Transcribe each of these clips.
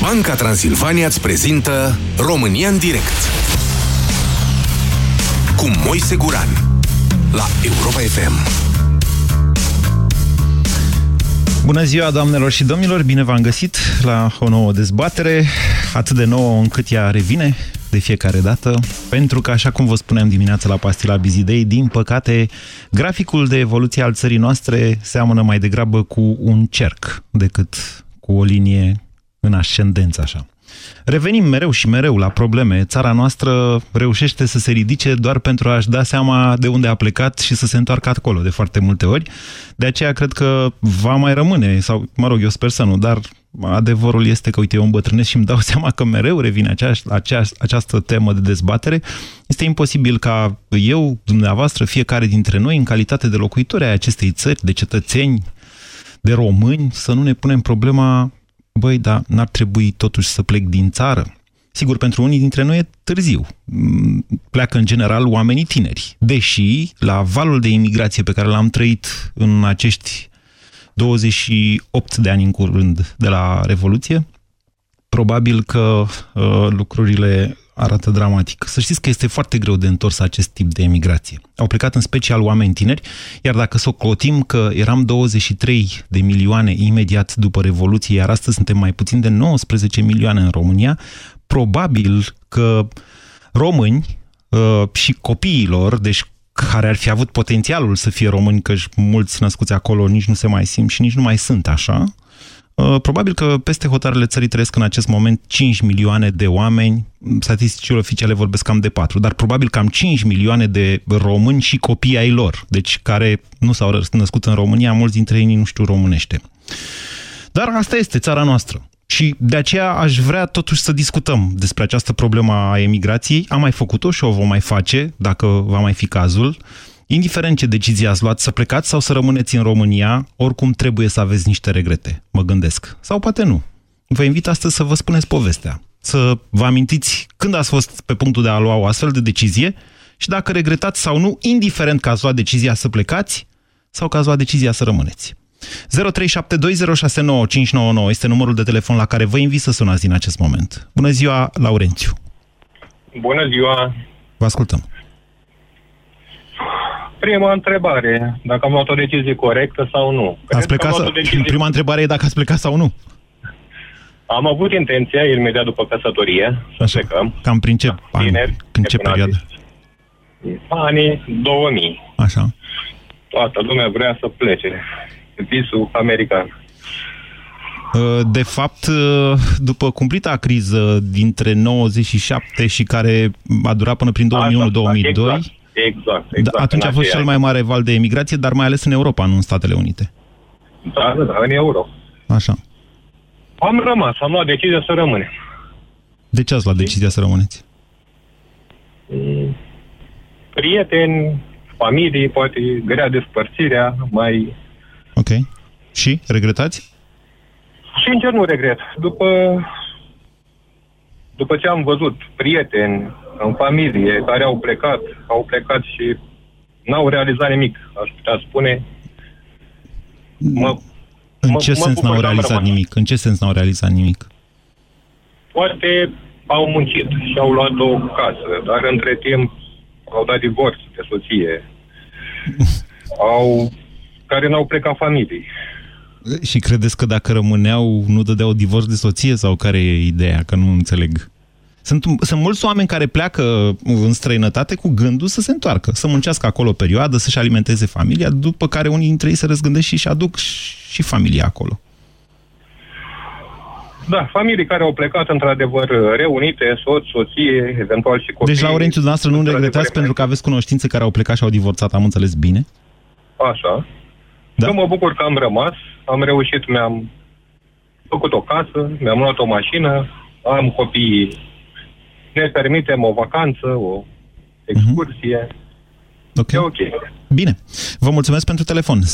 Banca Transilvania îți prezintă România în direct cu Moise Guran la Europa FM. Bună ziua, doamnelor și domnilor! Bine v-am găsit la o nouă dezbatere, atât de nouă încât ea revine de fiecare dată, pentru că, așa cum vă spuneam dimineața la Pastila Bizidei, din păcate, graficul de evoluție al țării noastre seamănă mai degrabă cu un cerc decât cu o linie în ascendență, așa. Revenim mereu și mereu la probleme. Țara noastră reușește să se ridice doar pentru a-și da seama de unde a plecat și să se întoarcă acolo de foarte multe ori. De aceea cred că va mai rămâne, sau mă rog, eu sper să nu, dar adevărul este că, uite, eu îmbătrânesc și îmi dau seama că mereu revine aceeași, aceeași, această temă de dezbatere. Este imposibil ca eu, dumneavoastră, fiecare dintre noi, în calitate de locuitori ai acestei țări, de cetățeni, de români, să nu ne punem problema băi, dar n-ar trebui totuși să plec din țară? Sigur, pentru unii dintre noi e târziu. Mm, pleacă în general oamenii tineri. Deși, la valul de imigrație pe care l-am trăit în acești 28 de ani în curând de la Revoluție, probabil că uh, lucrurile arată dramatic. Să știți că este foarte greu de întors acest tip de emigrație. Au plecat în special oameni tineri, iar dacă să o clotim că eram 23 de milioane imediat după Revoluție, iar astăzi suntem mai puțin de 19 milioane în România, probabil că români uh, și copiilor, deci care ar fi avut potențialul să fie români, că mulți născuți acolo nici nu se mai simt și nici nu mai sunt așa, Uh, probabil că peste hotarele țării trăiesc în acest moment 5 milioane de oameni, statisticile oficiale vorbesc cam de 4, dar probabil cam 5 milioane de români și copii ai lor, deci care nu s-au născut în România, mulți dintre ei nu știu românește. Dar asta este țara noastră. Și de aceea aș vrea totuși să discutăm despre această problemă a emigrației. Am mai făcut-o și o vom mai face, dacă va mai fi cazul. Indiferent ce decizie ați luat, să plecați sau să rămâneți în România, oricum trebuie să aveți niște regrete, mă gândesc. Sau poate nu. Vă invit astăzi să vă spuneți povestea. Să vă amintiți când ați fost pe punctul de a lua o astfel de decizie și dacă regretați sau nu, indiferent că ați luat decizia să plecați sau că ați luat decizia să rămâneți. 0372069599 este numărul de telefon la care vă invit să sunați din acest moment. Bună ziua, Laurențiu! Bună ziua! Vă ascultăm! Prima întrebare, dacă am luat o decizie corectă sau nu. Ați plecat să... decizie... Prima întrebare e dacă ați plecat sau nu. Am avut intenția, imediat după căsătorie, să Așa. plecăm. Cam prin ce ani? Tineri, în ce perioadă? Anii 2000. Așa. Toată lumea vrea să plece. Visul american. Uh, de fapt, uh, după cumplita criză dintre 97 și care a durat până prin 2001-2002, exact. Exact. exact da, atunci a fost cel mai mare val de emigrație, dar mai ales în Europa, nu în Statele Unite. Da, da, da, în Europa. Așa. Am rămas, am luat decizia să rămânem. De ce ați luat decizia să rămâneți? Mm, prieteni, familie, poate grea despărțirea, mai... Ok. Și? Regretați? Sincer, nu regret. După, după ce am văzut prieteni, în familie, care au plecat, au plecat și n-au realizat nimic, aș putea spune. Mă, în ce mă sens n-au realizat nimic? În ce sens n-au realizat nimic? Poate au muncit și au luat o casă, dar între timp au dat divorț de soție. au, care n-au plecat familii. Și credeți că dacă rămâneau, nu dădeau divorț de soție sau care e ideea? Că nu înțeleg. Sunt, sunt mulți oameni care pleacă în străinătate cu gândul să se întoarcă, să muncească acolo o perioadă, să-și alimenteze familia, după care unii dintre ei se răzgândesc și își aduc și familia acolo. Da, familii care au plecat într-adevăr reunite, soț, soție, eventual și copii. Deci, Laurențiu, dumneavoastră nu regretați pentru că aveți cunoștințe care au plecat și au divorțat, am înțeles bine? Așa. Da? Eu mă bucur că am rămas, am reușit, mi-am făcut o casă, mi-am luat o mașină, am copii ne permitem o vacanță, o excursie. Uh-huh. Ok. E ok. Bine. Vă mulțumesc pentru telefon. 0372069599.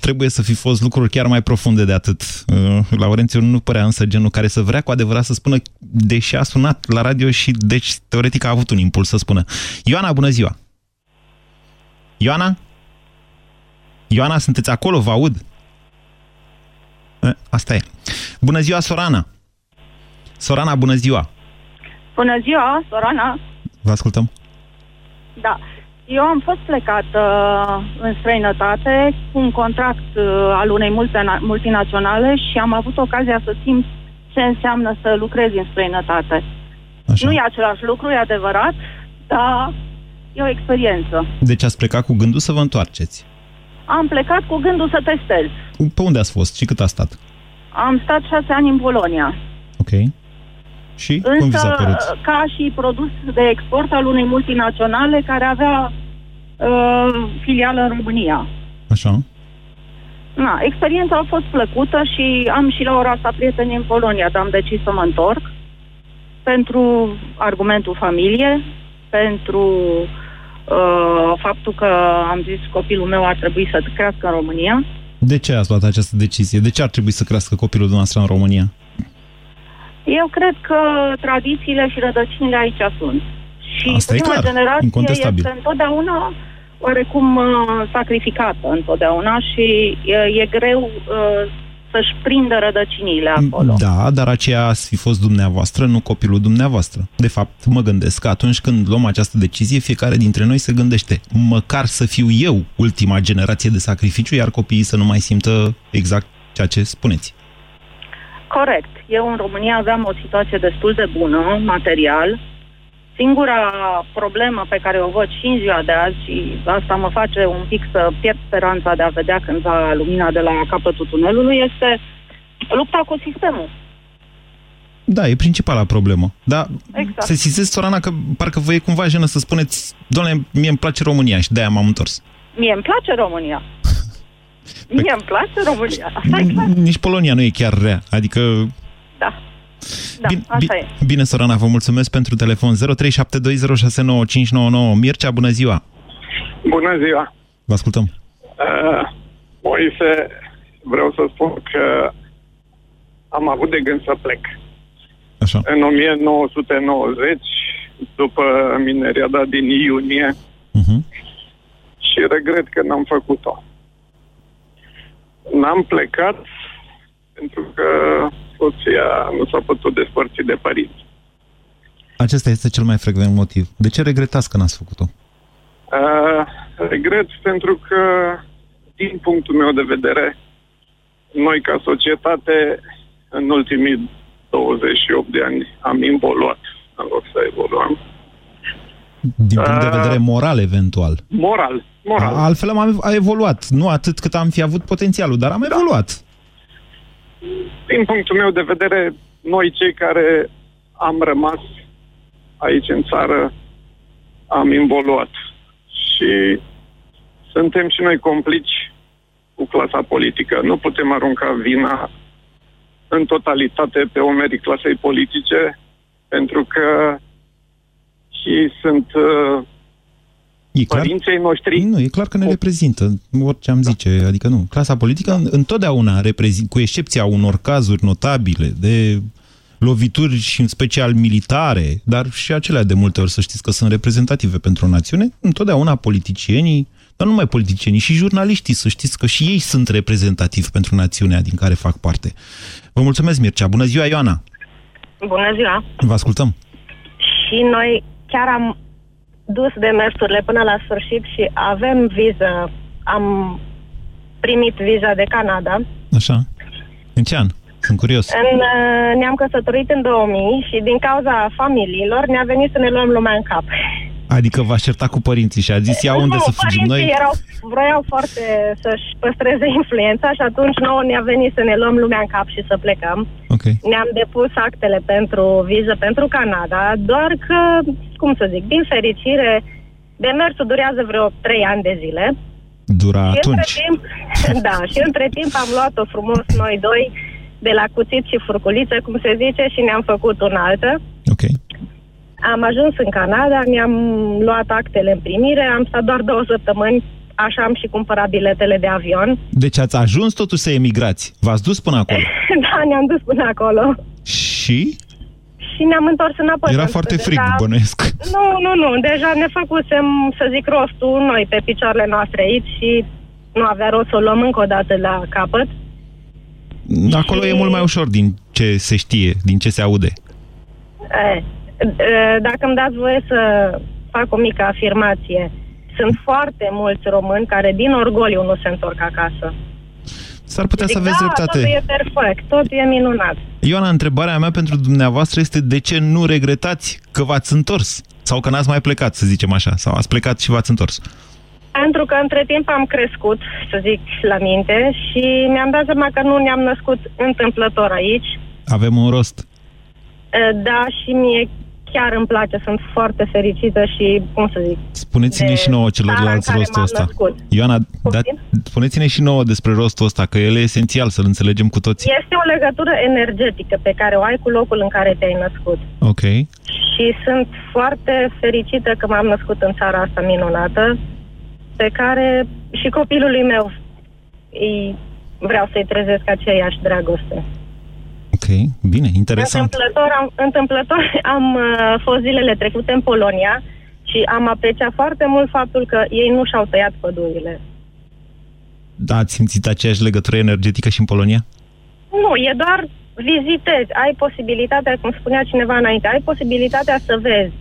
Trebuie să fi fost lucruri chiar mai profunde de atât. Uh, Laurențiu nu părea însă genul care să vrea cu adevărat să spună, deși a sunat la radio și deci teoretic a avut un impuls să spună. Ioana, bună ziua! Ioana? Ioana, sunteți acolo? Vă aud? Asta e. Bună ziua, Sorana! Sorana, bună ziua! Bună ziua, Sorana! Vă ascultăm. Da. Eu am fost plecat uh, în străinătate cu un contract uh, al unei multinaționale și am avut ocazia să simt ce înseamnă să lucrezi în străinătate. Așa. Nu e același lucru, e adevărat, dar e o experiență. Deci ați plecat cu gândul să vă întoarceți? Am plecat cu gândul să testez. Pe unde ați fost și cât a stat? Am stat șase ani în Polonia. Ok. Și Însă, cum vi s-a părut? ca și produs de export al unei multinaționale care avea uh, filială în România. Așa. Na, experiența a fost plăcută și am și la ora asta prieteni în Polonia, dar am decis să mă întorc pentru argumentul familie, pentru uh, faptul că am zis copilul meu ar trebui să crească în România. De ce ați luat această decizie? De ce ar trebui să crească copilul dumneavoastră în România? Eu cred că tradițiile și rădăcinile aici sunt. Și Asta prima e clar, generație incontestabil. este întotdeauna oarecum uh, sacrificată întotdeauna și uh, e greu uh, să-și prindă rădăcinile acolo. Da, dar aceea ați fi fost dumneavoastră, nu copilul dumneavoastră. De fapt, mă gândesc că atunci când luăm această decizie, fiecare dintre noi se gândește, măcar să fiu eu ultima generație de sacrificiu, iar copiii să nu mai simtă exact ceea ce spuneți. Corect. Eu în România aveam o situație destul de bună, material, Singura problemă pe care o văd și în ziua de azi, și asta mă face un pic să pierd speranța de a vedea cândva lumina de la capătul tunelului, este lupta cu sistemul. Da, e principala problemă. Da, exact. se sizez, Sorana, că parcă vă e cumva jenă să spuneți, doamne, mie îmi place România și de-aia m-am întors. Mie îmi place România. Mie îmi place România. Asta e clar. Nici Polonia nu e chiar rea. Adică Da. Da, bine, așa e. bine, Sorana, vă mulțumesc pentru telefon. 0372069599. Mircea, bună ziua! Bună ziua! Vă ascultăm. Uh, Moise, vreau să spun că am avut de gând să plec. Așa. În 1990, după mineriada din iunie, Uh-huh. și regret că n-am făcut-o. N-am plecat pentru că soția nu s-a putut despărți de părinți. Acesta este cel mai frecvent motiv. De ce regretați că n-ați făcut-o? Uh, regret pentru că, din punctul meu de vedere, noi ca societate, în ultimii 28 de ani, am involuat în loc să evoluăm. Din punct de Ah. vedere moral, eventual. Moral, moral. Altfel am a evoluat. Nu atât cât am fi avut potențialul, dar am evoluat. Din punctul meu de vedere, noi cei care am rămas aici în țară, am involuat. Și suntem și noi complici cu clasa politică. Nu putem arunca vina în totalitate pe omerii clasei politice, pentru că și sunt uh, E clar, părinții noștri. nu, e clar că ne reprezintă, orice am zice. Adică nu. Clasa politică întotdeauna reprezintă, cu excepția unor cazuri notabile de lovituri și în special militare, dar și acelea de multe ori să știți că sunt reprezentative pentru o națiune, întotdeauna politicienii, dar nu numai politicienii, și jurnaliștii, să știți că și ei sunt reprezentativi pentru națiunea din care fac parte. Vă mulțumesc, Mircea. Bună ziua, Ioana! Bună ziua! Vă ascultăm. Și noi chiar am dus demersurile până la sfârșit și avem viză. Am primit viza de Canada. Așa. În ce an? Sunt curios. În, uh, ne-am căsătorit în 2000 și din cauza familiilor ne-a venit să ne luăm lumea în cap. Adică v-a certat cu părinții și a zis, ia unde nu, să fugim părinții noi? erau, vroiau foarte să-și păstreze influența și atunci nouă ne-a venit să ne luăm lumea în cap și să plecăm. Ok. Ne-am depus actele pentru viză pentru Canada, doar că, cum să zic, din fericire, demersul durează vreo 3 ani de zile. Dura Și între atunci. timp, da, și între timp am luat-o frumos noi doi de la cuțit și furculiță, cum se zice, și ne-am făcut un altă. Ok. Am ajuns în Canada, mi-am luat actele în primire, am stat doar două săptămâni, așa am și cumpărat biletele de avion. Deci ați ajuns totuși să emigrați. V-ați dus până acolo. da, ne-am dus până acolo. Și Și ne-am întors înapoi. era pentru foarte că frig, deja- bănuiesc. Nu, nu, nu. Deja ne făcusem, să zic, rostul noi pe picioarele noastre aici și nu avea rost să o luăm încă o dată la capăt. Acolo și... e mult mai ușor din ce se știe, din ce se aude. E, dacă îmi dați voie să fac o mică afirmație, sunt foarte mulți români care din orgoliu nu se întorc acasă. S-ar putea Zic, să aveți da, dreptate. totul e perfect, totul e minunat. Ioana, întrebarea mea pentru dumneavoastră este de ce nu regretați că v-ați întors? Sau că n-ați mai plecat, să zicem așa, sau ați plecat și v-ați întors? Pentru că între timp am crescut, să zic, la minte și mi-am dat seama că nu ne-am născut întâmplător aici. Avem un rost. Da, și mie chiar îmi place, sunt foarte fericită și, cum să zic... Spuneți-ne și nouă celorlalți rostul ăsta. Născut. Ioana, da, spuneți-ne și nouă despre rostul ăsta, că el e esențial să-l înțelegem cu toții. Este o legătură energetică pe care o ai cu locul în care te-ai născut. Ok. Și sunt foarte fericită că m-am născut în țara asta minunată, pe care și copilului meu îi vreau să-i trezesc aceeași dragoste. Ok, bine, interesant. Întâmplător am, întâmplător am uh, fost zilele trecute în Polonia și am apreciat foarte mult faptul că ei nu și-au tăiat pădurile. Da, ați simțit aceeași legătură energetică și în Polonia? Nu, e doar vizitezi, ai posibilitatea, cum spunea cineva înainte, ai posibilitatea să vezi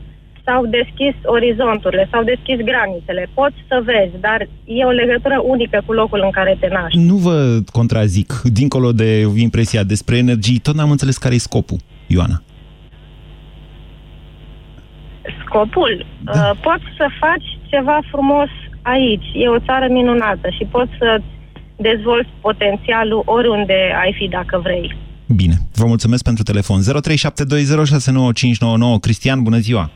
s-au deschis orizonturile, s-au deschis granițele, poți să vezi, dar e o legătură unică cu locul în care te naști. Nu vă contrazic, dincolo de impresia despre energii, tot n-am înțeles care e scopul, Ioana. Scopul? Da. Uh, poți să faci ceva frumos aici, e o țară minunată și poți să dezvolți potențialul oriunde ai fi dacă vrei. Bine, vă mulțumesc pentru telefon. 0372069599. Cristian, bună ziua!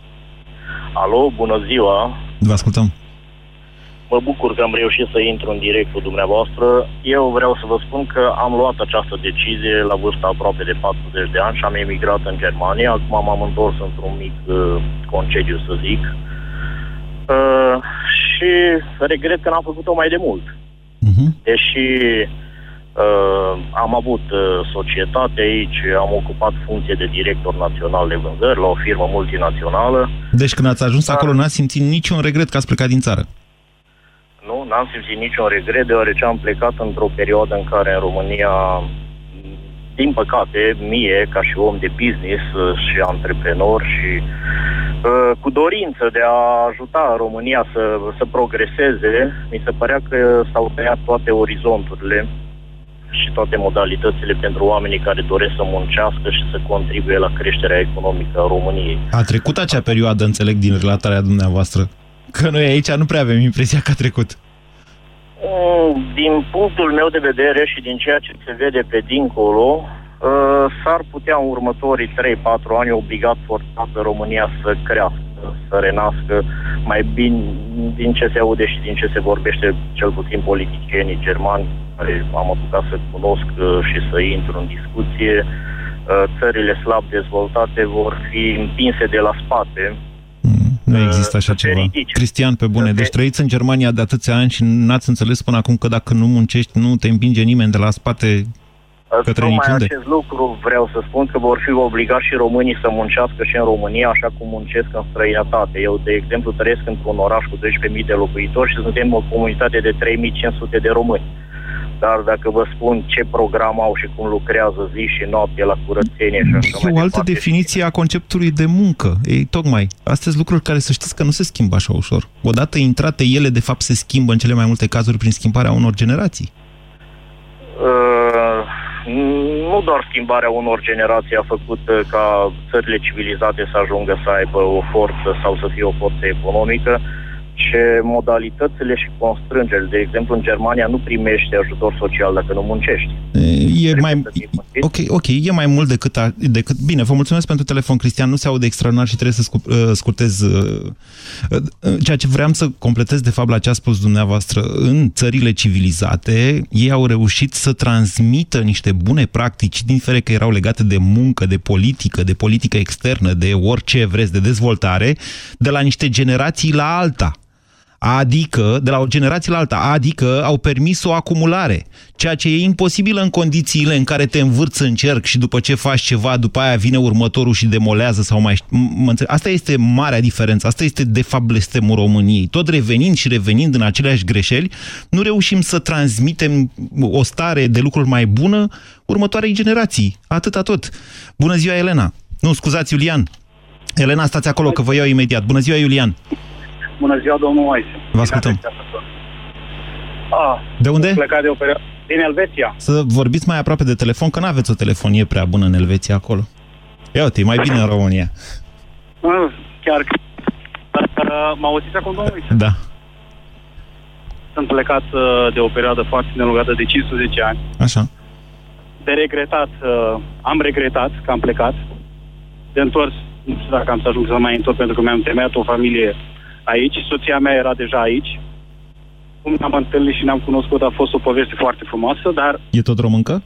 Alo, bună ziua! Vă ascultăm! Mă bucur că am reușit să intru în direct cu dumneavoastră. Eu vreau să vă spun că am luat această decizie la vârsta aproape de 40 de ani și am emigrat în Germania. Acum m-am întors într-un mic uh, concediu, să zic. Uh, și regret că n-am făcut-o mai de mult. Uh-huh. Deși Uh, am avut uh, societate aici, am ocupat funcție de director național de vânzări la o firmă multinațională. Deci când ați ajuns Dar... acolo n-ați simțit niciun regret că ați plecat din țară? Nu, n-am simțit niciun regret, deoarece am plecat într-o perioadă în care în România, din păcate, mie, ca și om de business uh, și antreprenor și uh, cu dorință de a ajuta România să, să progreseze, mi se părea că s-au tăiat toate orizonturile și toate modalitățile pentru oamenii care doresc să muncească și să contribuie la creșterea economică a României. A trecut acea perioadă, înțeleg, din relatarea dumneavoastră? Că noi aici nu prea avem impresia că a trecut. Mm, din punctul meu de vedere și din ceea ce se vede pe dincolo, uh, s-ar putea în următorii 3-4 ani obligat forțat România să crească, să renască mai bine din ce se aude și din ce se vorbește, cel puțin politicienii germani, care am apucat să cunosc uh, și să intru în discuție, uh, țările slab dezvoltate vor fi împinse de la spate. Mm, nu există așa ceva. Ridici. Cristian, pe bune, deci trăiți în Germania de atâția ani și n-ați înțeles până acum că dacă nu muncești, nu te împinge nimeni de la spate către niciunde? acest lucru vreau să spun că vor fi obligați și românii să muncească și în România, așa cum muncesc în străinătate. Eu, de exemplu, trăiesc într-un oraș cu 12.000 de locuitori și suntem o comunitate de 3.500 de români. Dar dacă vă spun ce program au și cum lucrează zi și noapte la curățenie și așa E o altă definiție a conceptului de muncă. Ei, tocmai. Astea sunt lucruri care să știți că nu se schimbă așa ușor. Odată intrate, ele de fapt se schimbă în cele mai multe cazuri prin schimbarea unor generații. Uh, nu doar schimbarea unor generații a făcut uh, ca țările civilizate să ajungă să aibă o forță sau să fie o forță economică, ce modalitățile și constrângerile. De exemplu, în Germania nu primești ajutor social dacă nu muncești. E mai, ok, ok, e mai mult decât, a, decât... Bine, vă mulțumesc pentru telefon, Cristian. Nu se aude extraordinar și trebuie să scu, uh, scurtez uh, uh, ceea ce vreau să completez, de fapt, la ce a spus dumneavoastră. În țările civilizate, ei au reușit să transmită niște bune practici, din fere că erau legate de muncă, de politică, de politică externă, de orice vreți, de dezvoltare, de la niște generații la alta Adică, de la o generație la alta, adică au permis o acumulare, ceea ce e imposibil în condițiile în care te învârți în cerc și după ce faci ceva, după aia vine următorul și demolează sau mai... Asta este marea diferență, asta este de fapt blestemul României. Tot revenind și revenind în aceleași greșeli, nu reușim să transmitem o stare de lucruri mai bună următoarei generații. Atâta tot. Bună ziua, Elena! Nu, scuzați, Iulian. Elena, stați acolo, că vă iau imediat. Bună ziua, Iulian! Bună ziua, domnul Moise. Vă ascultăm. Ah, de unde? Plecat de opera... Din Elveția. Să vorbiți mai aproape de telefon, că nu aveți o telefonie prea bună în Elveția acolo. Ia uite, e mai bine în România. Ah, chiar că... Mă auziți acum, domnul Moise? Da. Sunt plecat uh, de o perioadă foarte nelungată de 15 ani. Așa. De regretat, uh, am regretat că am plecat. De întors nu știu dacă am să ajung să mai întorc pentru că mi-am temeiat o familie aici. Soția mea era deja aici. Cum ne-am întâlnit și ne-am cunoscut a fost o poveste foarte frumoasă, dar... E tot româncă?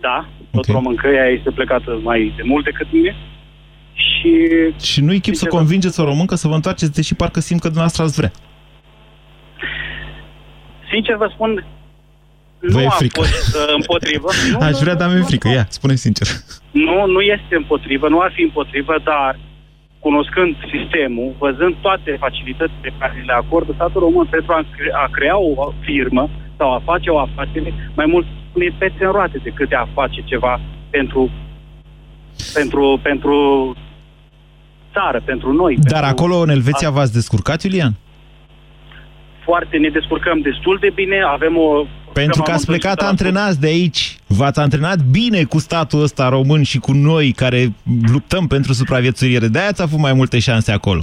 Da, tot okay. româncă. Ea este plecată mai de mult decât mine. Și... Și nu-i chip să convingeți o româncă să vă întoarceți, deși parcă simt că dumneavoastră ați vrea. Sincer vă spun, Vă nu e frică. am fost uh, împotrivă. Nu, Aș vrea, dar mi-e frică. Ia, spune sincer. Nu, nu este împotrivă, nu ar fi împotrivă, dar cunoscând sistemul, văzând toate facilitățile pe care le acordă statul român pentru a, cre- a crea o firmă sau a face o afacere, mai mult spune pețe în roate decât de a face ceva pentru, pentru, pentru țară, pentru noi. Dar pentru acolo, în Elveția, v-ați descurcat, Iulian? Foarte, ne descurcăm destul de bine, avem o pentru că ați plecat antrenați de aici. V-ați antrenat bine cu statul ăsta român și cu noi care luptăm pentru supraviețuire. De-aia ați avut mai multe șanse acolo.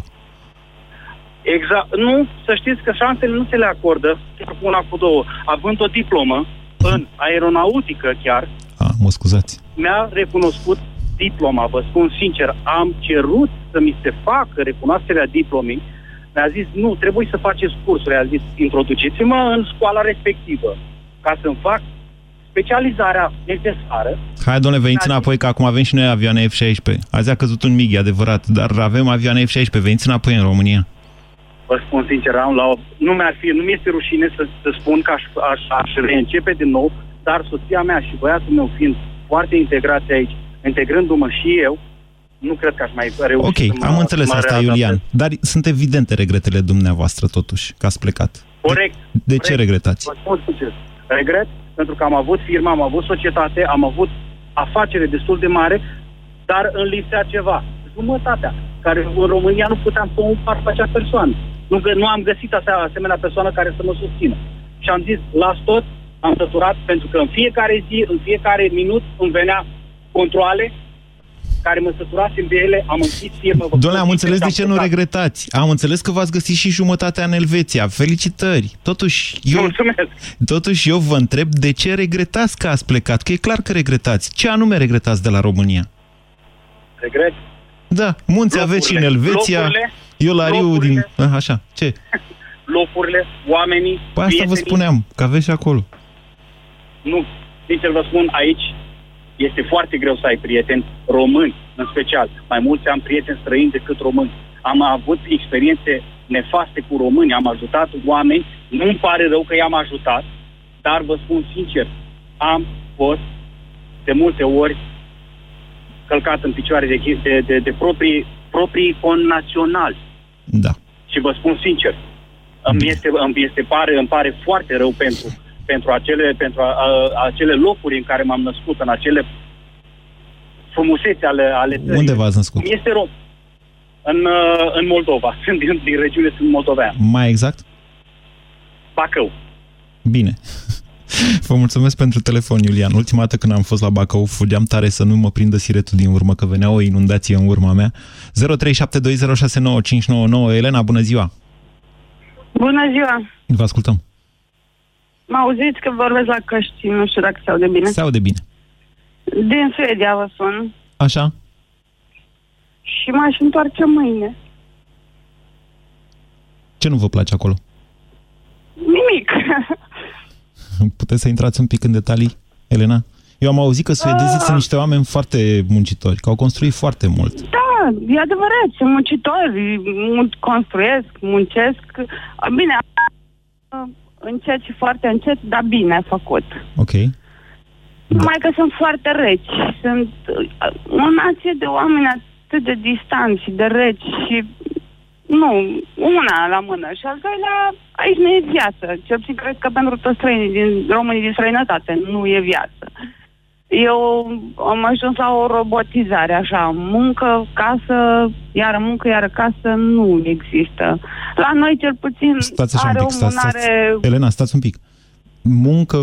Exact. Nu, să știți că șansele nu se le acordă, chiar cu una cu două. Având o diplomă în aeronautică chiar, A, mă scuzați. mi-a recunoscut diploma, vă spun sincer. Am cerut să mi se facă recunoașterea diplomei. Mi-a zis, nu, trebuie să faceți cursul. A zis, introduceți-mă în școala respectivă ca să-mi fac specializarea necesară. Hai, domnule, veniți înapoi, că acum avem și noi avioane F-16. Azi a căzut un MiG, adevărat, dar avem avioane F-16. Veniți înapoi în România. Vă spun sincer, am la o... nu mi-ar fi, nu mi-este rușine să, să spun că aș, aș, aș reîncepe din nou, dar soția mea și băiatul meu fiind foarte integrați aici, integrându-mă și eu, nu cred că aș mai reuși Ok, să am înțeles mă asta, Iulian. Dar sunt evidente regretele dumneavoastră, totuși, că ați plecat. Corect. De, de corect. ce regretați? Vă spun sincer. Regret pentru că am avut firmă, am avut societate, am avut afacere destul de mare, dar în lipsea ceva. Jumătatea, care în România nu puteam să o împart pe acea persoană. Nu, nu am găsit asemenea persoană care să mă susțină. Și am zis, las tot, am săturat, pentru că în fiecare zi, în fiecare minut îmi venea controle care mă săturasem de ele, am închis firmă. Doamne, am înțeles de ce nu regretați. Am înțeles că v-ați găsit și jumătatea în Elveția. Felicitări! Totuși eu, Mulțumesc. totuși, eu vă întreb de ce regretați că ați plecat, că e clar că regretați. Ce anume regretați de la România? Regret? Da, munți locurile, aveți și în Elveția. Locurile, eu la Riu din... A, așa, ce? Locurile, oamenii, Păi asta vă spuneam, că aveți și acolo. Nu, sincer vă spun, aici este foarte greu să ai prieteni români, în special. Mai mulți am prieteni străini decât români. Am avut experiențe nefaste cu români, am ajutat oameni, nu-mi pare rău că i-am ajutat, dar vă spun sincer, am fost de multe ori călcat în picioare de, de, de, de proprii, proprii connaționali. Da. Și vă spun sincer, îmi este, îmi este pare, îmi pare foarte rău pentru pentru acele, pentru a, a, acele locuri în care m-am născut, în acele frumusețe ale, ale țării. Unde v-ați născut? Este rom. În, în Moldova. Sunt din, din regiune, sunt moldovean. Mai exact? Bacău. Bine. Vă mulțumesc pentru telefon, Iulian. Ultima dată când am fost la Bacău, fugeam tare să nu mă prindă siretul din urmă, că venea o inundație în urma mea. 0372069599. Elena, bună ziua! Bună ziua! Vă ascultăm. Mă auziți că vorbesc la căști, nu știu dacă se aude bine. Se aude bine. Din Suedia vă sun. Așa. Și m-aș întoarce mâine. Ce nu vă place acolo? Nimic. Puteți să intrați un pic în detalii, Elena? Eu am auzit că suedezii sunt niște oameni foarte muncitori, că au construit foarte mult. Da, e adevărat, sunt muncitori, construiesc, muncesc. Bine, încet și foarte încet, dar bine făcut. Ok. Numai că sunt foarte reci. Sunt o nație de oameni atât de distanți și de reci și nu, una la mână și al doilea, aici nu e viață. Cel puțin cred că pentru toți străinii din românii din străinătate nu e viață. Eu am ajuns la o robotizare, așa, muncă, casă, iar muncă, iar casă, nu există. La noi, cel puțin, stați așa are un pic, stați, stați, stați. Elena, stați un pic. Muncă,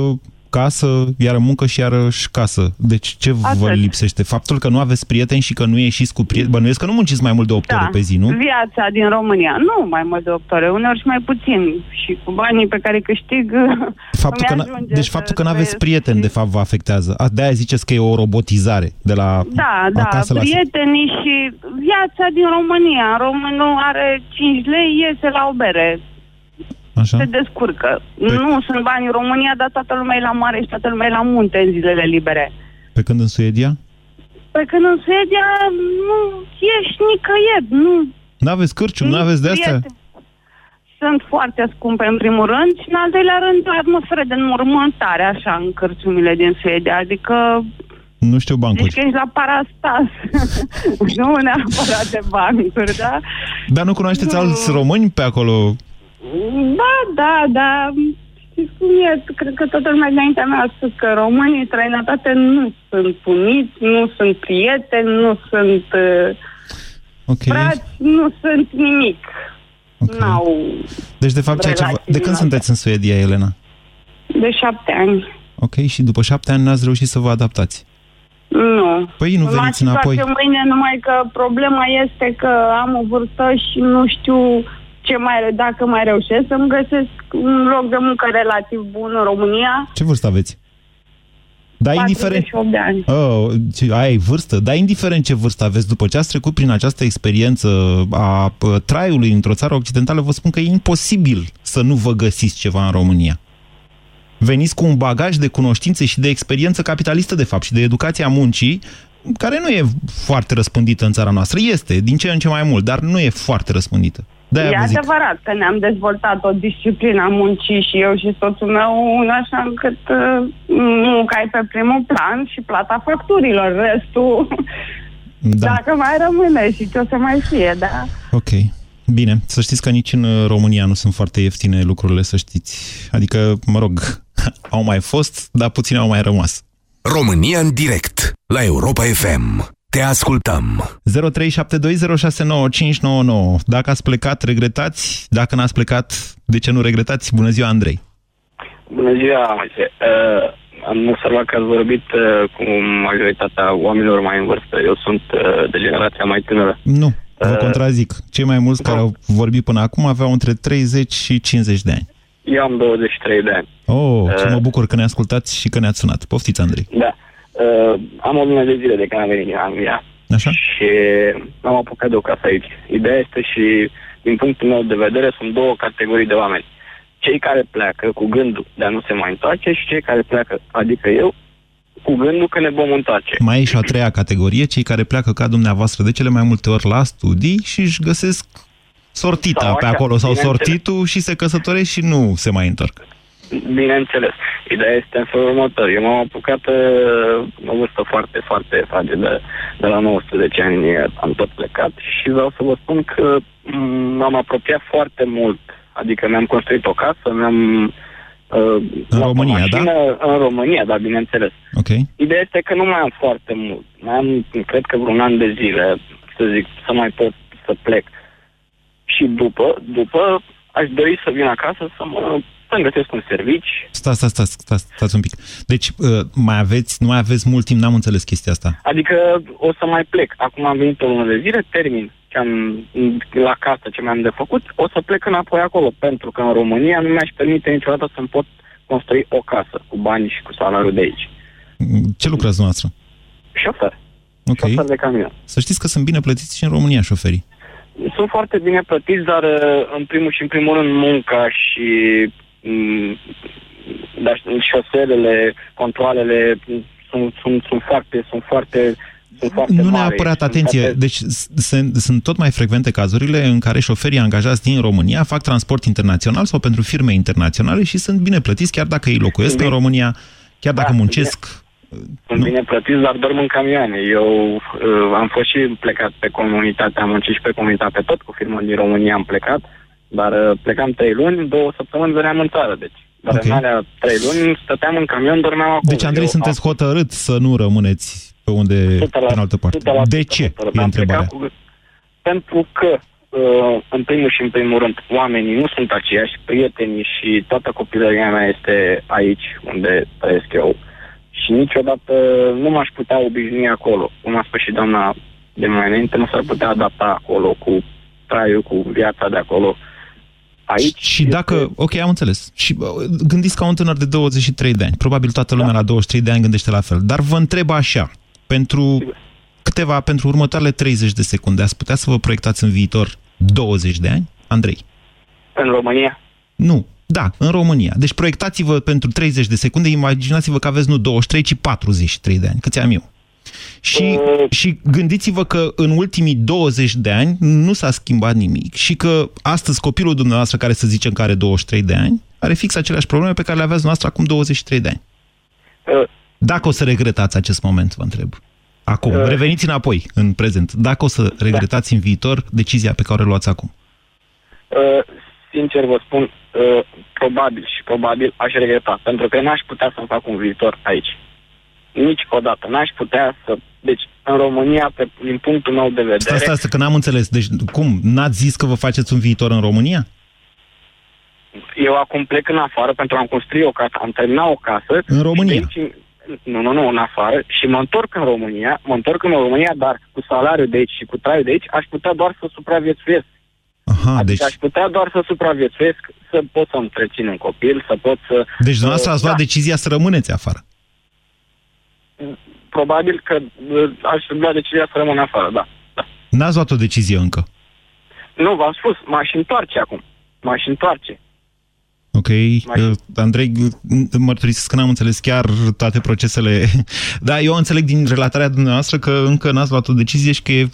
casă, iar muncă și iarăși casă. Deci ce Atât. vă lipsește? Faptul că nu aveți prieteni și că nu ieșiți cu prieteni? Bănuiesc că nu munciți mai mult de 8 da, ore pe zi, nu? viața din România. Nu mai mult de 8 ore, uneori și mai puțin. Și cu banii pe care câștig faptul că Deci faptul că nu aveți prieteni, și... de fapt, vă afectează. De-aia ziceți că e o robotizare de la Da, da, prietenii la... și viața din România. Românul are 5 lei, iese la o bere Așa? se descurcă. Pe... Nu sunt bani în România, dar toată lumea e la mare și toată lumea e la munte în zilele libere. Pe când în Suedia? Pe când în Suedia nu ești nicăieri. Nu Nu aveți cârcium, nu aveți de-astea? Sunt foarte scumpe în primul rând și în al doilea rând o atmosferă de înmormântare așa în cârciumile din Suedia. Adică nu știu bancuri. Deci că ești la parastas. nu neapărat de bancuri, da? Dar nu cunoașteți nu. alți români pe acolo? Da, da, da. Știți cum e? Cred că toată lumea înaintea mea a spus că românii străinătate nu sunt uniți, nu sunt prieteni, nu sunt uh, okay. frați, nu sunt nimic. Okay. N-au deci, de fapt, ceea ce vă... de când sunteți în Suedia, Elena? De șapte ani. Ok, și după șapte ani n-ați reușit să vă adaptați? Nu. Păi nu veniți înapoi. mâine, numai că problema este că am o vârstă și nu știu ce mai, dacă mai reușesc să-mi găsesc un loc de muncă relativ bun în România. Ce vârstă aveți? Da, indiferent... de ani. Oh, ce, ai vârstă, dar indiferent ce vârstă aveți, după ce ați trecut prin această experiență a traiului într-o țară occidentală, vă spun că e imposibil să nu vă găsiți ceva în România. Veniți cu un bagaj de cunoștințe și de experiență capitalistă, de fapt, și de educația muncii, care nu e foarte răspândită în țara noastră. Este, din ce în ce mai mult, dar nu e foarte răspândită de e adevărat că ne-am dezvoltat o disciplină a muncii și eu și soțul meu, așa încât uh, munca e pe primul plan și plata facturilor. Restul, da. dacă mai rămâne și ce o să mai fie, da. Ok. Bine, să știți că nici în România nu sunt foarte ieftine lucrurile, să știți. Adică, mă rog, au mai fost, dar puține au mai rămas. România în direct, la Europa FM. Te ascultăm. 0372069599. Dacă ați plecat, regretați. Dacă n-ați plecat, de ce nu regretați? Bună ziua, Andrei. Bună ziua, Moise. Uh, am observat că ați vorbit uh, cu majoritatea oamenilor mai în vârstă. Eu sunt uh, de generația mai tânără. Nu, vă uh, contrazic. Cei mai mulți care au vorbit până acum aveau între 30 și 50 de ani. Eu am 23 de ani. Oh, ce uh, mă bucur că ne ascultați și că ne-ați sunat. Poftiți, Andrei. Da. Uh, Uh, am o lună de zile de când am venit din Anglia. Așa? Și am apucat de o casă aici. Ideea este și, din punctul meu de vedere, sunt două categorii de oameni. Cei care pleacă cu gândul de a nu se mai întoarce și cei care pleacă, adică eu, cu gândul că ne vom întoarce. Mai e și a treia categorie, cei care pleacă ca dumneavoastră de cele mai multe ori la studii și își găsesc sortita sau pe acolo sau sortitul și se căsătoresc și nu se mai întorc. Bineînțeles. Ideea este în felul următor. Eu m-am apucat uh, o vârstă foarte, foarte fragedă. De la 19 ani am tot plecat și vreau să vă spun că mm, m-am apropiat foarte mult. Adică mi-am construit o casă, mi-am uh, în România, mașină, da? În România, da, bineînțeles. Okay. Ideea este că nu mai am foarte mult. Mai am, cred că vreun an de zile, să zic, să mai pot să plec. Și după, după aș dori să vin acasă să mă să-mi găsesc un servici. Stați, stați, stați, stați, stați un pic. Deci, uh, mai aveți, nu mai aveți mult timp, n-am înțeles chestia asta. Adică o să mai plec. Acum am venit o lună de zile, termin ce am la casă, ce mi-am de făcut, o să plec înapoi acolo, pentru că în România nu mi-aș permite niciodată să-mi pot construi o casă cu bani și cu salariul de aici. Ce lucrați dumneavoastră? Șofer. Ok. Șofer de camion. Să știți că sunt bine plătiți și în România șoferii. Sunt foarte bine plătiți, dar uh, în primul și în primul rând munca și Mm, dar șoselele, controlele sunt, sunt, sunt foarte, sunt foarte sunt foarte Nu mari. neapărat, Sunt atenție, foarte- deci sunt, sunt tot mai frecvente cazurile în care șoferii angajați din România fac transport internațional sau pentru firme internaționale și sunt bine plătiți chiar dacă ei locuiesc Bine. în România, chiar dacă Da, muncesc. Sunt nu? bine plătiți, dar dorm în camioane. Eu uh, am fost și plecat pe comunitate, am muncit și pe comunitate, tot cu firmă din România am plecat, dar uh, plecam trei luni, două săptămâni veneam în țară, deci. Dar Ok. în alea trei luni stăteam în camion, dormeam acolo. Deci, Andrei, Eu sunteți am- hotărât să nu rămâneți pe unde, 100%, pe în altă parte. 100% De ce? hotărât. E Am întrebarea. plecat Cu... Pentru că, uh, în primul și în primul rând, oamenii nu sunt aceiași, prietenii și toată copilăria mea este aici, unde trăiesc eu. Și niciodată nu m-aș putea obișnui acolo. Cum a spus și doamna de mai înainte, nu s-ar putea adapta acolo cu traiul, cu viața de acolo. Aici Și dacă, ok, am înțeles. Și bă, gândiți ca un tânăr de 23 de ani. Probabil toată lumea la 23 de ani gândește la fel. Dar vă întreb așa, pentru câteva, pentru următoarele 30 de secunde, ați putea să vă proiectați în viitor 20 de ani? Andrei? în România, Nu. Da, în România. Deci proiectați-vă pentru 30 de secunde, imaginați-vă că aveți nu 23, ci 43 de ani, câți am eu. Și, Uh. și gândiți-vă că în ultimii 20 de ani nu s-a schimbat nimic și că astăzi copilul dumneavoastră, care să zicem că are 23 de ani, are fix aceleași probleme pe care le aveați noastră acum 23 de ani. uh, Dacă o să regretați acest moment, vă întreb. Acum, Uh. reveniți înapoi, în prezent. Dacă o să regretați în viitor decizia pe care o luați acum. Uh, sincer vă spun, uh, probabil și probabil aș regreta, pentru că n-aș putea să-mi fac un viitor aici. Niciodată. N-aș putea să... Deci, în România, pe, din punctul meu de vedere... Stai, stai, stai, că n-am înțeles. Deci, cum? N-ați zis că vă faceți un viitor în România? Eu acum plec în afară pentru a-mi construi o casă. Am terminat o casă. În România? și de aici- nu, nu, nu, în afară. Și mă întorc în România, mă întorc în România, dar cu salariul de aici și cu traiul de aici, aș putea doar să supraviețuiesc. Aha, Adică deci, aș putea doar să supraviețuiesc, să pot să întrețin un copil, să pot să... deci dumneavoastră ați luat da. decizia să rămâneți afară. Probabil că uh, aș lua decizia să rămân afară, da. da. N-ați luat o decizie încă. Nu, v-am spus, m-aș întoarce acum. M-aș întoarce. Ok, Mai- uh, Andrei, uh, mărturisesc că n-am înțeles chiar toate procesele. Da, eu înțeleg din relatarea dumneavoastră că încă n-ați luat o decizie și că e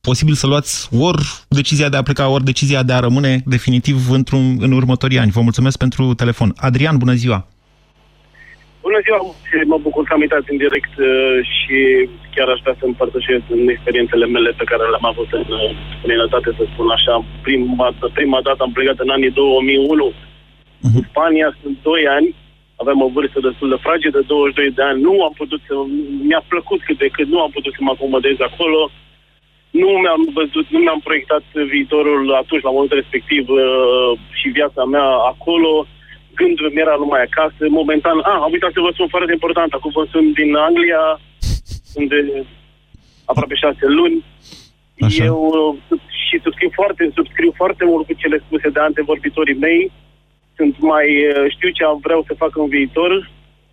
posibil să luați ori decizia de a pleca, ori decizia de a rămâne definitiv într-un, în următorii ani. Vă mulțumesc pentru telefon. Adrian, bună ziua! Bună ziua, mă bucur că am intrat în direct uh, și chiar aș vrea să împărtășesc în experiențele mele pe care le-am avut în uh, străinătate, să spun așa. Prima, prima dată am plecat în anii 2001. Mhm. În Spania sunt 2 ani, aveam o vârstă destul de fragedă, 22 de ani. Nu am putut să... Mi-a plăcut cât de cât, nu am putut să mă acomodez acolo. Nu mi-am văzut, nu mi-am proiectat viitorul atunci, la momentul respectiv, uh, și viața mea acolo gândul mi era numai acasă, momentan, a, am uitat să vă spun foarte important, acum vă sunt din Anglia, unde aproape șase luni. Așa. Eu uh, și subscriu foarte, subscriu foarte mult cu cele spuse de antevorbitorii mei. Sunt mai, uh, știu ce am vreau să fac în viitor,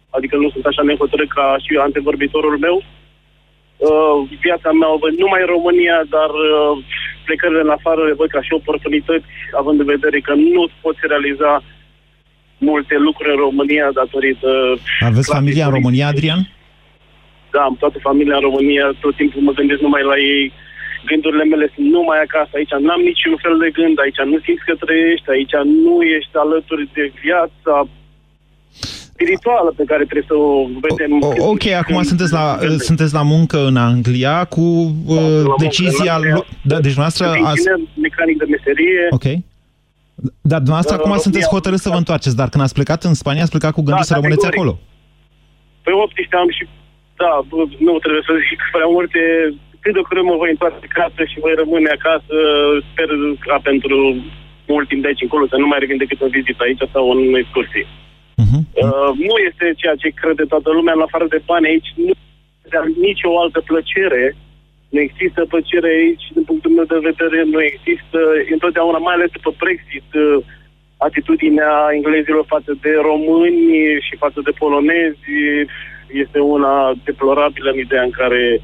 adică nu sunt așa nehotărât ca și antevorbitorul meu. Uh, viața mea o văd numai în România, dar uh, plecările în afară le văd ca și oportunități, având în vedere că nu poți realiza multe lucruri în România datorită... Aveți clasei familia în politice. România, Adrian? Da, am toată familia în România, tot timpul mă gândesc numai la ei. Gândurile mele sunt numai acasă, aici n-am niciun fel de gând, aici nu simți că trăiești, aici nu ești alături de viața spirituală pe care trebuie să o vedem. O, când- ok, acum când- sunteți la, când- sunteți la muncă în Anglia cu uh, muncă decizia... în Anglia. lu- Da, deci dumneavoastră Sunt ați... inginer mecanic de meserie. Ok. Dar dumneavoastră Uh, acum România sunteți a hotărâți să vă plecat. întoarceți, dar când ați plecat în Spania, ați plecat cu gândul Da, să rămâneți categoric. acolo. Pe 18 am și, da, bă, nu trebuie să zic prea multe, cât de curând mă voi întoarce acasă și voi rămâne acasă, sper ca pentru mult timp de aici încolo să nu mai revin decât în vizită aici sau în excursie. Uh-huh. Uh, nu este ceea ce crede toată lumea, în afară de bani aici, nu este nicio altă plăcere, nu există plăcere aici, din punctul meu de vedere, nu există, întotdeauna, mai ales după Brexit, uh, atitudinea englezilor față de români și față de polonezi este una deplorabilă în ideea în care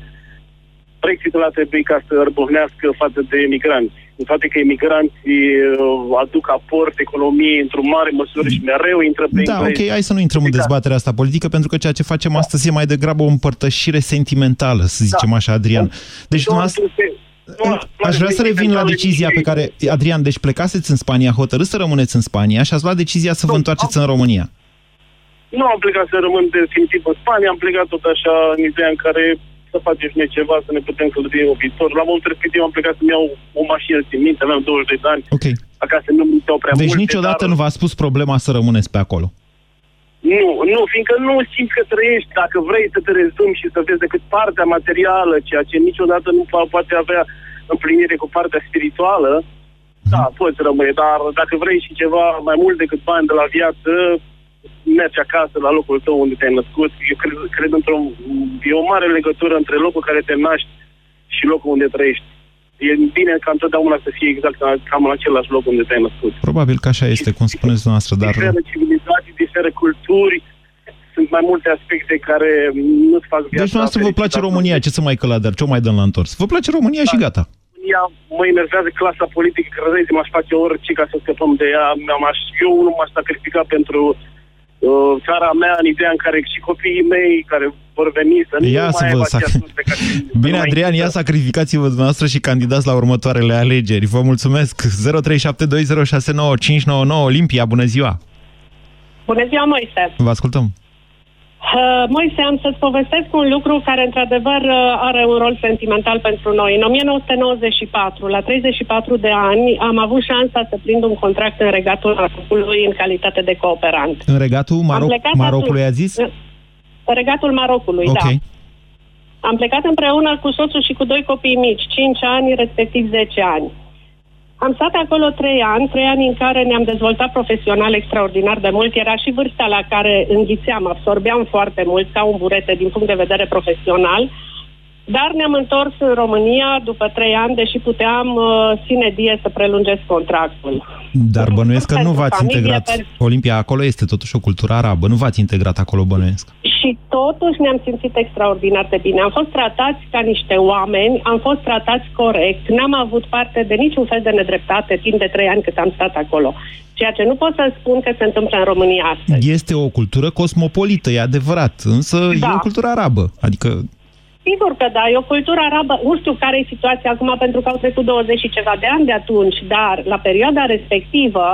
Brexitul a trebuit ca să răbufnească față de emigranți. Cu toate că emigranții uh, aduc aport economiei într-o mare măsură și mereu intră pe Da, ok, hai să nu intrăm în Da. dezbaterea asta politică, pentru că ceea ce facem astăzi e mai degrabă o împărtășire sentimentală, să zicem așa, Adrian. Deci, dumneavoastră, aș vrea să revin la decizia pe care... Adrian, deci plecaseți în Spania, hotărâți să rămâneți în Spania și ați luat decizia să vă întoarceți în România. Nu am plecat să rămân definitiv în Spania, am plecat tot așa în ideea în care să facem și noi ceva, să ne putem călători în viitor. La momentul respectiv am plecat să-mi iau o mașină, țin minte, aveam 22 de ani. Ok. Acasă nu mi iau prea Deci multe, niciodată dar... nu v-a spus problema să rămâneți pe acolo. Nu, nu, fiindcă nu simți că trăiești dacă vrei să te rezumi și să vezi decât partea materială, ceea ce niciodată nu po- poate avea împlinire cu partea spirituală, da, poți rămâne, dar dacă vrei și ceva mai mult decât bani de la viață, mergi acasă la locul tău unde te-ai născut. Eu cred, cred într-o... E o mare legătură între locul care te naști și locul unde trăiești. E bine ca întotdeauna să fie exact ca- cam în același loc unde te-ai născut. Probabil că așa este, cum spuneți dumneavoastră, dar... Diferă civilizații, diferă culturi, sunt mai multe aspecte care nu-ți fac viața... Deci dumneavoastră vă place fericită. România, ce să mai căladăr, ce o mai dăm la întors? Vă place România și gata. România mă enervează clasa politică, credeți m-aș face orice ca să scăpăm de ea. M-aș, eu nu m-aș sacrifica pentru uh, țara mea în ideea în care și copiii mei care vor veni să nu Ia mai să vă aibă sac... aceeași surse ca și- Bine, să nu mai Adrian, ia sacrificați-vă dumneavoastră și candidați la următoarele alegeri. Vă mulțumesc. 0372069599 Olimpia, bună ziua! Bună ziua, Moise! Vă ascultăm. Uh, Moise, am să-ți povestesc un lucru care, într-adevăr, uh, are un rol sentimental pentru noi. În 1994, la 34 de ani, am avut șansa să prind un contract în regatul Marocului în calitate de cooperant. În regatul Am Maroc... plecat Marocului, a atunci- zis? În regatul Marocului, Ok. da. Am plecat împreună cu soțul și cu doi copii mici, 5 ani, respectiv 10 ani. Am stat acolo trei ani, trei ani în care ne-am dezvoltat profesional extraordinar de mult. Era și vârsta la care înghițeam, absorbeam foarte mult ca un burete din punct de vedere profesional. Dar ne-am întors în România după trei ani, deși puteam uh, sine die să prelungesc contractul. Dar bănuiesc că nu Pentru v-ați familie, integrat. pentru- Olimpia, acolo este totuși o cultură arabă. Nu v-ați integrat acolo, bănuiesc. Și totuși ne-am simțit extraordinar de bine. Am fost tratați ca niște oameni, am fost tratați corect, n-am avut parte de niciun fel de nedreptate timp de trei ani cât am stat acolo. Ceea ce nu pot să spun că se întâmplă în România astăzi. Este o cultură cosmopolită, e adevărat, însă Da. e o cultură arabă. Adică Sigur că da, e o cultură arabă. Nu știu care e situația acum, pentru că au trecut 20 și ceva de ani de atunci, dar la perioada respectivă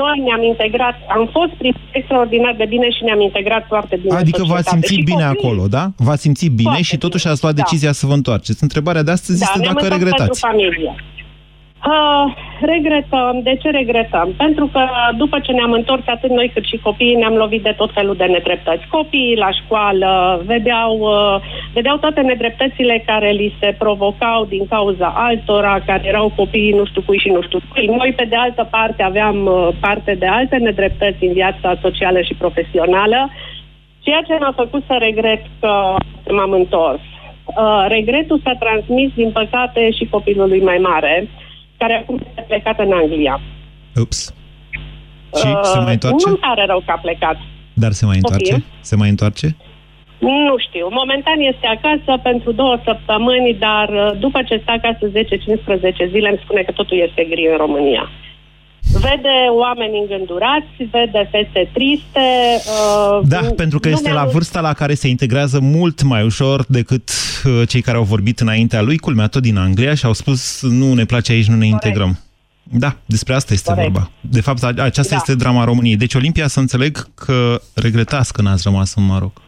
noi ne-am integrat, am fost primiți extraordinar de bine și ne-am integrat foarte bine. în Adică v-ați societate. simțit Și bine copiii- acolo, da? V-ați simțit bine Foarte și totuși bine, ați luat da. decizia să vă întoarceți. Întrebarea de astăzi Da, este ne-am dacă întors regretați. pentru familie. Uh, regretăm. De ce regretăm? Pentru că după ce ne-am întors, atât noi cât și copiii, ne-am lovit de tot felul de nedreptăți. Copiii la școală vedeau, uh, vedeau toate nedreptățile care li se provocau din cauza altora, care erau copiii nu știu cui și nu știu cui. Noi, pe de altă parte, aveam uh, parte de alte nedreptăți în viața socială și profesională, ceea ce m-a făcut să regret că m-am întors. Uh, regretul s-a transmis, din păcate, și copilului mai mare, care acum este plecat în Anglia. Ups. Și se mai întoarce? Nu-mi pare rău că a plecat. Dar se mai întoarce? Copil. Se mai întoarce? Nu știu. Momentan este acasă pentru două săptămâni, dar uh, după ce stă acasă 10-15 zile, îmi spune că totul este gri în România. Vede oameni îngândurați, vede fete triste. Uh, Da, pentru că nu este mi-am- la vârsta la care se integrează mult mai ușor decât uh, cei care au vorbit înaintea lui, culmea tot din Anglia, și au spus nu ne place aici, nu ne integrăm. Da, despre asta este Corect. vorba. De fapt, a- aceasta Da. este drama României. Deci, Olimpia, să înțeleg că regretați că n-ați rămas în Maroc.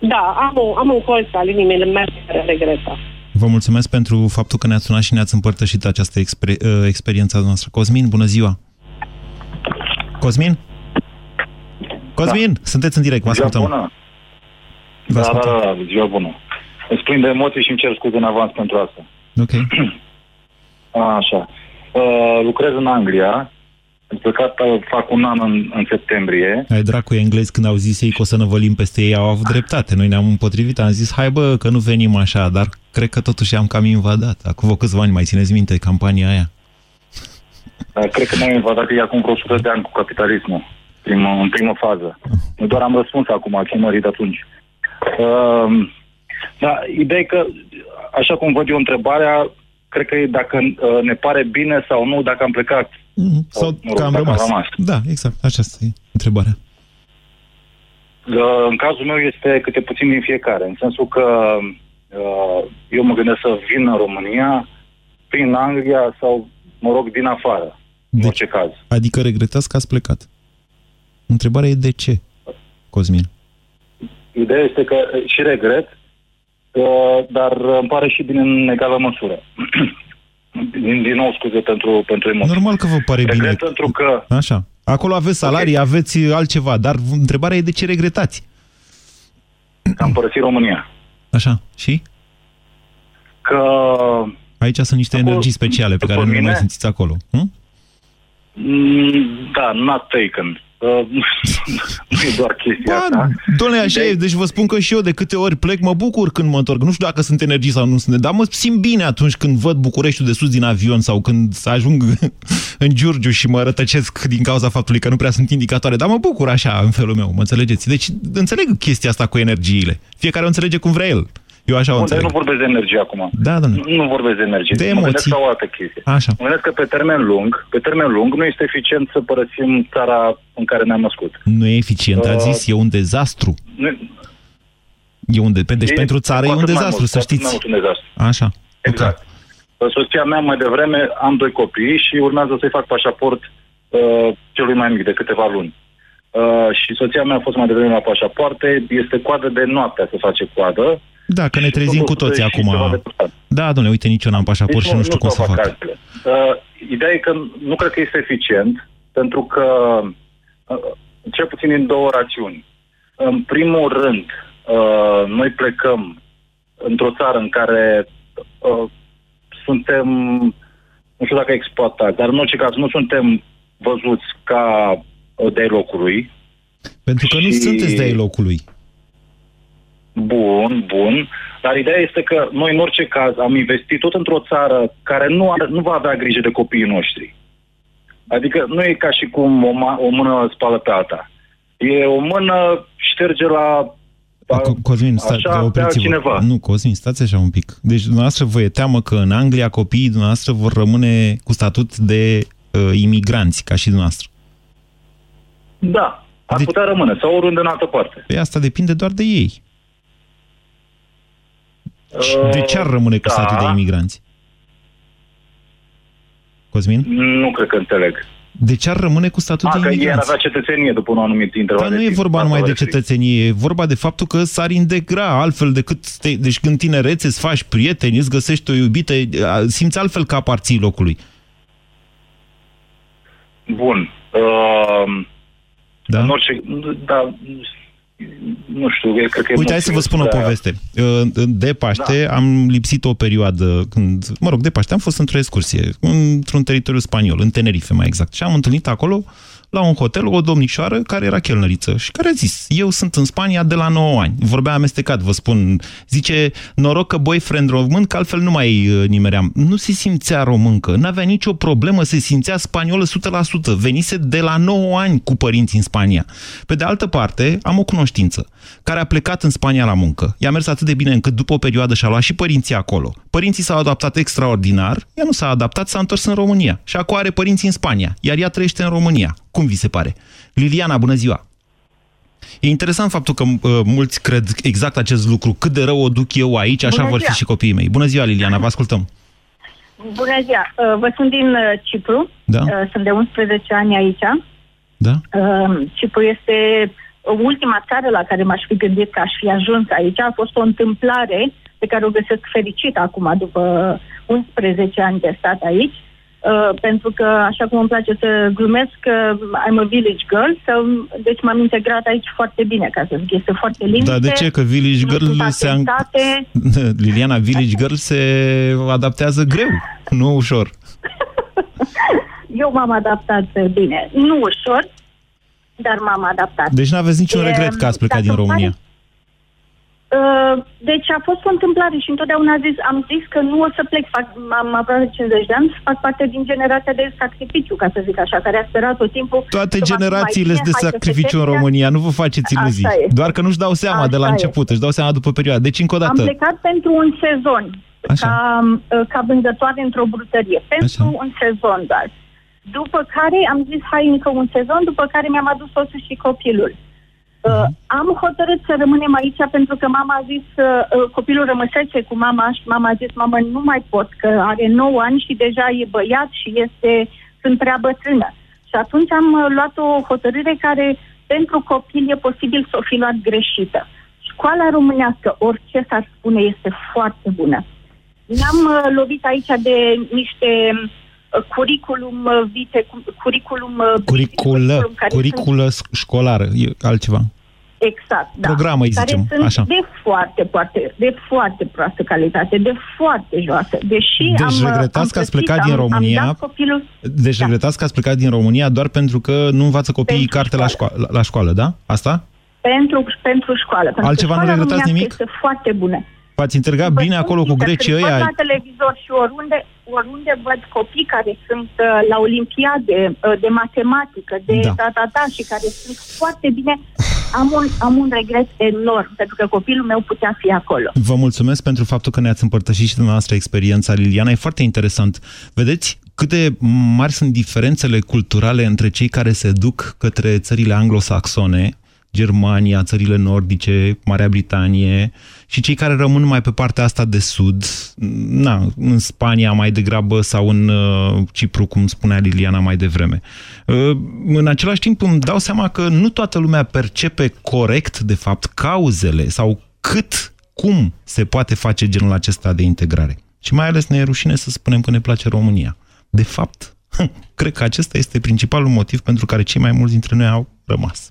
Da, am un, am un colț al inimii mele care regretă. Vă mulțumesc pentru faptul că ne-ați sunat și ne-ați împărtășit această exper- uh, experiență noastră. Cosmin, bună ziua! Cosmin? Cosmin, sunteți în direct, vă Ziua ascultăm. bună. Vă Da, da, ascultăm. da, ziua bună. Îți plin de emoții și îmi cer scuze în avans pentru asta. Ok. Așa. Uh, lucrez în Anglia. Am plecat, uh, fac un an în, în septembrie. Ai dracu englezi când au zis ei că o să năvălim peste ei, au avut dreptate. Noi ne-am împotrivit, am zis, hai bă, că nu venim așa, dar cred că totuși am cam invadat. Acum vă câțiva ani, mai țineți minte campania aia? Uh, cred că ne-am invadat ei acum vreo 100 de ani cu capitalismul. Primă, în primă fază. Nu doar am răspuns acum chemării de atunci. Uh, da, ideea e că, așa cum văd eu întrebarea, cred că e dacă uh, ne pare bine sau nu, dacă am plecat. Mm, sau mă rog, că am dacă rămas. am rămas. Da, exact. Aceasta e întrebarea. Uh, În cazul meu este câte puțin din fiecare, în sensul că uh, eu mă gândesc să vin în România prin Anglia sau, mă rog, din afară, în orice caz. Adică regretați că ați plecat. Întrebarea e de ce, Cosmin? Ideea este că uh, și regret, uh, dar îmi pare și bine în egală măsură. din, din nou scuze pentru, pentru emoții. Normal că vă pare regret bine. pentru că Așa. Acolo aveți salarii, okay. aveți altceva, dar întrebarea e de ce regretați. am părăsit România. Așa. Și? Că Aici sunt niște energii speciale pe care nu le mai mine- simțiți acolo. Hm? Mm, Da, not taken. Uh, nu e doar chestia asta. Domnule, așa e, deci vă spun că și eu de câte ori plec, mă bucur când mă întorc. Nu știu dacă sunt energii sau nu sunt, dar mă simt bine atunci când văd Bucureștiul de sus din avion sau când ajung în Giurgiu și mă rătăcesc din cauza faptului că nu prea sunt indicatoare, dar mă bucur așa în felul meu, mă înțelegeți? Deci înțeleg chestia asta cu energiile. Fiecare o înțelege cum vrea el. Eu așa o Bun, dar înțeleg. nu vorbesc de energie acum. Da, domnule. Nu, nu vorbesc de energie. De Mă gândesc emoții. la o altă chestie. Așa. Mă gândesc că pe termen lung, pe termen lung, nu este eficient să părăsim țara în care ne-am născut. Nu e eficient, a Uh, zis, e un dezastru. Nu, E un de... Deci e pentru țară e cu un atât mai dezastru, mult, să cu atât știți. Mai mult un dezastru. Așa. Exact. Soția mea mai devreme, am doi copii și urmează să-i fac pașaport uh, celui mai mic de câteva luni. Uh, și soția mea a fost mai devreme la pașapoarte, este coadă de noaptea să face coadă. Da, că ne trezim cu toții și acum. ceva de purtat. Da, domnule, uite, nici eu n-am pașaport și nu știu cum să stau fac. vacanțele. Uh, ideea e că nu cred că este eficient, pentru că, uh, cel puțin din două rațiuni. În primul rând, uh, noi plecăm într-o țară în care uh, suntem, nu știu dacă exploatați, dar în orice caz nu suntem văzuți ca uh, de locului. Pentru că nu Și- sunteți de ai locului. Bun, bun. Dar ideea este că noi, în orice caz, am investit tot într-o țară care nu, are, nu va avea grijă de copiii noștri. Adică nu e ca și cum o, ma- o mână spală pe alta. E o mână șterge la... Co- Cosmin, sta, așa, pe opriți-vă. altcineva. Nu, Cosmin, stați așa un pic. Deci dumneavoastră vă e teamă că în Anglia copiii dumneavoastră vor rămâne cu statut de uh, imigranți, ca și dumneavoastră. Da, ar putea rămâne, sau oriunde în altă parte. Pe asta depinde doar de ei. Și de ce ar rămâne cu da. statut de imigranți? Cosmin? Nu cred că înțeleg. De ce ar rămâne cu statut A, de că ei ar imigranți? avea cetățenie după un anumit interval Dar de nu e timp. vorba Asta numai de vă referi. cetățenie, e vorba de faptul că s-ar integra altfel decât... Te, deci când tinerețe îți faci prieteni, îți găsești o iubită, simți altfel că aparții locului. Bun. Uh, da? În orice... Da, nu știu, cred că e Uite, hai să vă spun o prea- poveste. De Paște Da. am lipsit o perioadă când, mă rog, de Paște am fost într-o excursie, într-un teritoriu spaniol, în Tenerife mai exact. Și am întâlnit acolo, la un hotel, o domnișoară care era chelnăriță și care a zis, eu sunt în Spania de la 9 ani. Vorbea amestecat, vă spun. Zice, noroc că boyfriend român, că altfel nu mai uh, nimeream. Nu se simțea româncă, n-avea nicio problemă, se simțea spaniolă 100%. Venise de la 9 ani cu părinți în Spania. Pe de altă parte, am o cunoștință care a plecat în Spania la muncă. I-a mers atât de bine încât după o perioadă și-a luat și părinții acolo. Părinții s-au adaptat extraordinar, ea nu s-a adaptat, s-a întors în România. Și acum are părinții în Spania, iar ea trăiește în România. Cum vi se pare? Liliana, bună ziua! E interesant faptul că uh, mulți cred exact acest lucru. Cât de rău o duc eu aici, așa Bună vor fi ziua! și copiii mei. Bună ziua, Liliana, vă ascultăm. Bună ziua! Uh, Vă sunt din uh, Cipru. Da. Uh, Sunt de 11 ani aici. Da? Uh, Cipru este ultima țară la care m-aș fi gândit că aș fi ajuns aici. A fost o întâmplare pe care o găsesc fericită acum, după 11 ani de stat aici. Uh, pentru că, așa cum îmi place să glumesc, uh, I'm a village girl, so, deci m-am integrat aici foarte bine, ca să zic. Este foarte liniște. Dar de ce? Că Village nu Girl sunt se... atentate. Liliana, Village Girl se adaptează greu, nu ușor. Eu m-am adaptat uh, bine. Nu ușor, dar m-am adaptat. Deci nu aveți niciun E, regret că ați plecat dacă din îmi România. pare- Uh, deci a fost o întâmplare și întotdeauna zis, am zis că nu o să plec, fac, am aproape 50 de ani, fac parte din generația de sacrificiu, ca să zic așa, care a sperat tot timpul. Toate că va fi mai generațiile bine, sunt de hai să se sacrificiu în termine. România, nu vă faceți iluzii. Așa este. Doar că nu-și dau seama de la Așa început, își dau seama după perioadă. Deci încă o Am dată. plecat pentru un sezon. ca, uh, ca vânzătoare într-o brutărie, pentru Așa. un sezon doar. După care am zis, hai încă un sezon, după care mi-am adus soțul și copilul. Uh, am hotărât să rămânem aici pentru că mama a zis, uh, uh, copilul rămăsese cu mama și mama a zis, mamă, nu mai pot, că are 9 ani și deja e băiat și este, sunt prea bătrână. Și atunci am uh, luat o hotărâre care pentru copil e posibil să o fi luat greșită. Școala românească, orice s-ar spune, este foarte bună. Ne-am uh, lovit aici de niște uh, curriculum uh, vite, curriculum... Uh, Curiculă, curiculă sunt... școlară, e altceva. Exact, da. Programă, îi zicem, care sunt așa. de foarte, foarte, de foarte proastă calitate, de foarte joasă. Deși deci am, regretați am că ați plătit, plecat din am, România. Am dat copilul... Deci Da. regretați că ați plecat din România doar pentru că nu învață copiii Pentru carte la, școală, la, la școală, da? Asta? Pentru, pentru școală. Pentru Altceva că nu școala regretați românească nimic? Este foarte bună. V-ați integrat Vă bine spun acolo cu sincer, grecii când văd ăia? la televizor și oriunde, oriunde văd copii care sunt uh, la olimpiade uh, de matematică, de Da. da. da, da, și care sunt foarte bine, am un, am un regret enorm, pentru că copilul meu putea fi acolo. Vă mulțumesc pentru faptul că ne-ați împărtășit și dumneavoastră experiența, Liliana. E foarte interesant. Vedeți cât de mari sunt diferențele culturale între cei care se duc către țările anglosaxone, Germania, țările nordice, Marea Britanie și cei care rămân mai pe partea asta de sud, na, în Spania mai degrabă sau în uh, Cipru, cum spunea Liliana mai devreme. Uh, în același timp îmi dau seama că nu toată lumea percepe corect, de fapt, cauzele sau cât, cum se poate face genul acesta de integrare. Și mai ales ne e rușine să spunem că ne place România. De fapt, cred că acesta este principalul motiv pentru care cei mai mulți dintre noi au rămas.